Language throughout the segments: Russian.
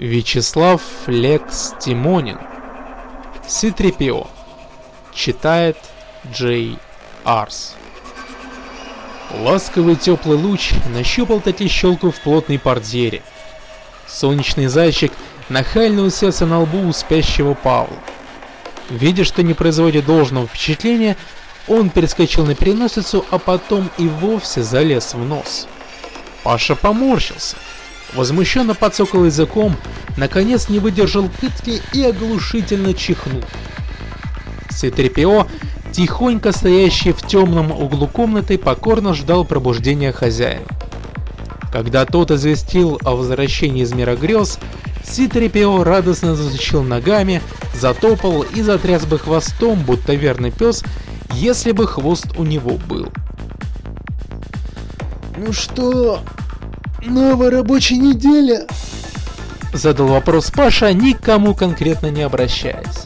Вячеслав Лекс Тимонин. Ситрипио. Читает Джей Арс. Ласковый теплый луч нащупал таки щелку в плотной портьере. Солнечный зайчик нахально уселся на лбу у спящего Павла. Видя, что не производит должного впечатления, он перескочил на переносицу, а потом и вовсе залез в нос. Паша поморщился. Возмущенно подсокал языком, наконец не выдержал пытки и оглушительно чихнул. Ситрепио, тихонько стоящий в темном углу комнаты, покорно ждал пробуждения хозяина. Когда тот известил о возвращении из мира грез, Ситрепио радостно засучил ногами, затопал и затряс бы хвостом, будто верный пес, если бы хвост у него был. «Ну что, новая рабочая неделя?» Задал вопрос Паша, никому конкретно не обращаясь.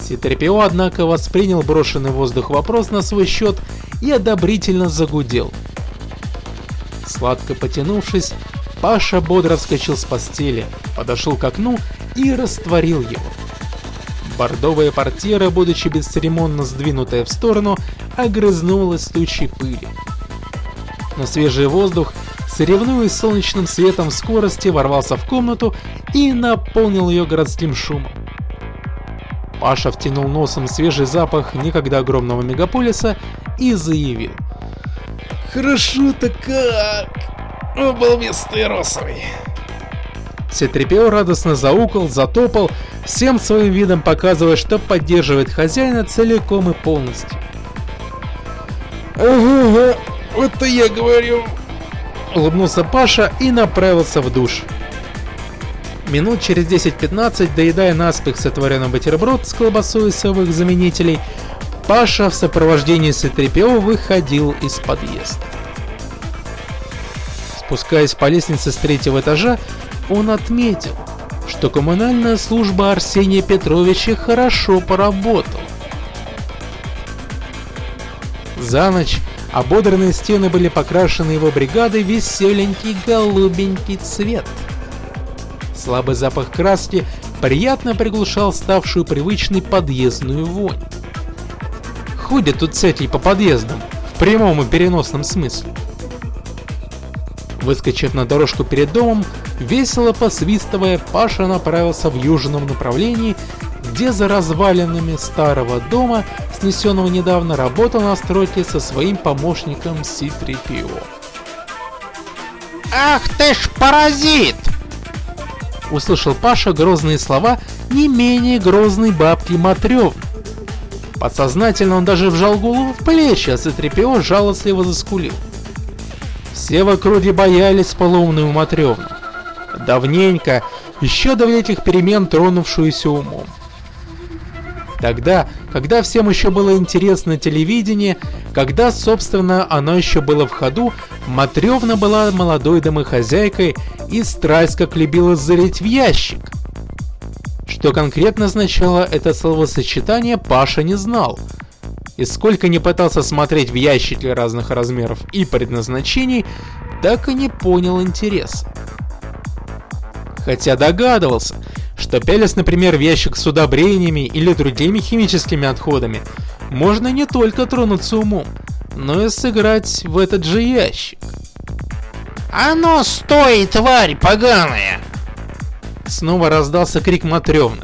Ситрепио, однако, воспринял брошенный воздух вопрос на свой счет и одобрительно загудел. Сладко потянувшись, Паша бодро вскочил с постели, подошел к окну и растворил его. Бордовая портьера, будучи бесцеремонно сдвинутая в сторону, огрызнулась тучей пыли. Но свежий воздух, соревнуясь с солнечным светом в скорости, ворвался в комнату и наполнил ее городским шумом. Паша втянул носом свежий запах некогда огромного мегаполиса и заявил. «Хорошо-то как! Обалмистый росовый!» Сетрепео радостно заукал, затопал, всем своим видом показывая, что поддерживает хозяина целиком и полностью. «Ага, вот это я говорю!» Улыбнулся Паша и направился в душ. Минут через 10-15, доедая наспех сотворенный бутерброд с колбасой и совых заменителей, Паша в сопровождении Сетрепео выходил из подъезда. Спускаясь по лестнице с третьего этажа, он отметил, что коммунальная служба Арсения Петровича хорошо поработала. За ночь ободранные стены были покрашены его бригадой веселенький голубенький цвет. Слабый запах краски приятно приглушал ставшую привычной подъездную вонь. Ходят тут цетли по подъездам, в прямом и переносном смысле. Выскочив на дорожку перед домом, весело посвистывая, Паша направился в южном направлении, где за развалинами старого дома, снесенного недавно, работал на стройке со своим помощником Си-3PO. «Ах ты ж паразит!» Услышал Паша грозные слова не менее грозной бабки Матрёвны. Подсознательно он даже вжал голову в плечи, а Си-3PO жалостливо заскулил. Все в округе боялись полоумную Матрёвну. Давненько, еще до этих перемен тронувшуюся умом. Тогда, когда всем еще было интересно телевидение, когда, собственно, оно еще было в ходу, Матрёвна была молодой домохозяйкой и страсть как любила залить в ящик. Что конкретно означало это словосочетание, Паша не знал. И сколько не пытался смотреть в ящики разных размеров и предназначений, так и не понял интерес. Хотя догадывался, что пялись, например, в ящик с удобрениями или другими химическими отходами, можно не только тронуться умом, но и сыграть в этот же ящик. «Оно «А ну, стой, тварь поганая!» Снова раздался крик Матрёвны.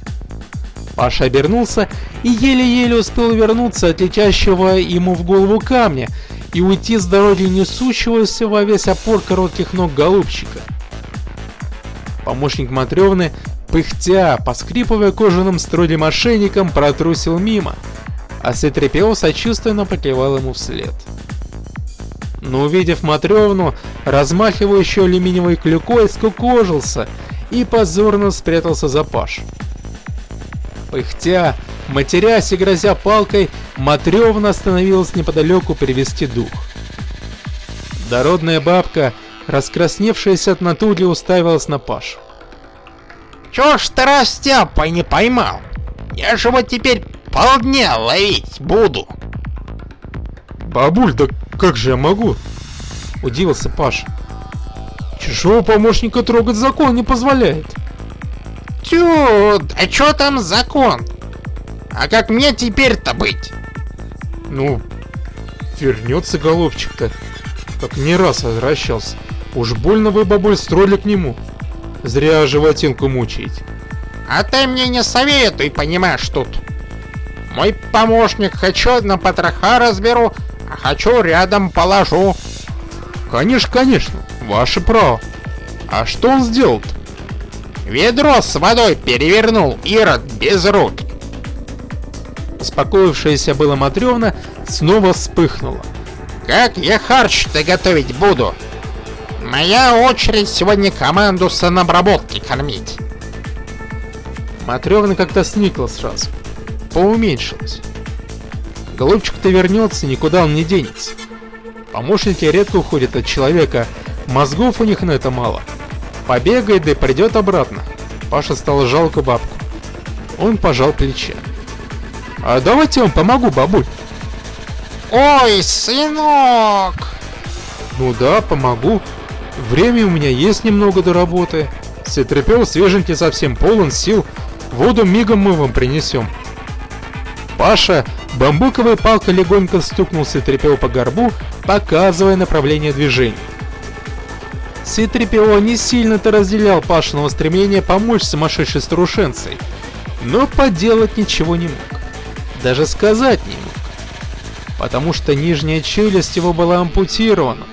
Паша обернулся и еле-еле успел вернуться от летящего ему в голову камня и уйти с дороги несущегося во весь опор коротких ног голубчика. Помощник Матрёвны пыхтя, поскрипывая кожаным строде мошенником, протрусил мимо, а Сетрепео сочувственно покивал ему вслед. Но увидев Матрёвну, размахивающую алюминиевой клюкой, скукожился и позорно спрятался за Паш. Пыхтя, матерясь и грозя палкой, Матрёвна остановилась неподалеку привести дух. Дородная бабка, раскрасневшаяся от натуги, уставилась на Пашу. Чё ж ты растяпой не поймал? Я же вот теперь полдня ловить буду. Бабуль, да как же я могу? Удивился Паша. Чужого помощника трогать закон не позволяет. Тю, а чё там закон? А как мне теперь-то быть? Ну, вернется голубчик-то, как не раз возвращался. Уж больно вы, бабуль, строили к нему. Зря животинку мучаете. А ты мне не советуй, понимаешь, тут. Мой помощник хочу на потроха разберу, а хочу рядом положу. Конечно, конечно, ваше право. А что он сделал-то? Ведро с водой перевернул Ирод без руки. Успокоившаяся была Матрёвна снова вспыхнула. Как я харч-то готовить буду? Моя очередь сегодня команду санобработки кормить. Матрёвна как-то сникла сразу. Поуменьшилась. Голубчик-то вернется, никуда он не денется. Помощники редко уходят от человека, мозгов у них на это мало. Побегает да и придет обратно. Паша стало жалко бабку. Он пожал плечами. А давайте я вам помогу, бабуль. Ой, сынок! Ну да, помогу. Время у меня есть немного до работы. Ситрепел свеженький совсем полон сил. Воду мигом мы вам принесем. Паша бамбуковой палкой легонько стукнул Ситрепел по горбу, показывая направление движения. Ситрепео не сильно-то разделял Пашиного стремления помочь сумасшедшей старушенцей, но поделать ничего не мог. Даже сказать не мог. Потому что нижняя челюсть его была ампутирована,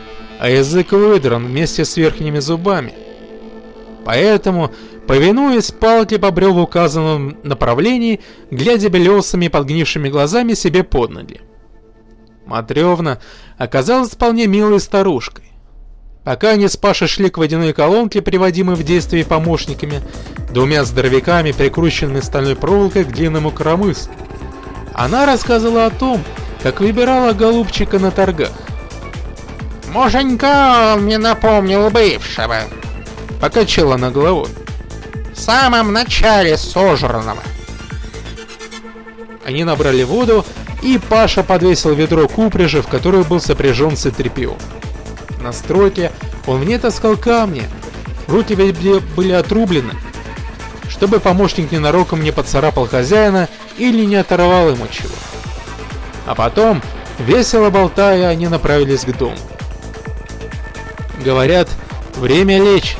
а язык выдран вместе с верхними зубами. Поэтому, повинуясь, палки побрел в указанном направлении, глядя белесыми подгнившими глазами себе под ноги. Матревна оказалась вполне милой старушкой. Пока они с Пашей шли к водяной колонке, приводимой в действие помощниками, двумя здоровяками, прикрученными стальной проволокой к длинному коромыслу, она рассказывала о том, как выбирала голубчика на торгах. Муженька мне напомнил бывшего. Покачала она головой. В самом начале сожранного. Они набрали воду, и Паша подвесил ведро к упряжи, в которую был сопряжен Цитрипио. На стройке он мне таскал камни. Руки ведь были отрублены. Чтобы помощник ненароком не поцарапал хозяина или не оторвал ему чего. А потом, весело болтая, они направились к дому. Говорят, время лечь.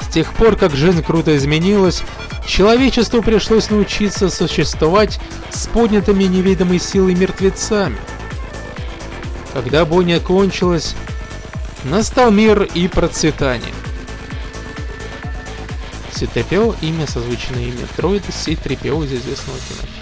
С тех пор, как жизнь круто изменилась, человечеству пришлось научиться существовать с поднятыми невидимой силой мертвецами. Когда бойня кончилась, настал мир и процветание. Ситрепео – имя, созвучное имя Троида Ситрепео из известного кинофильма.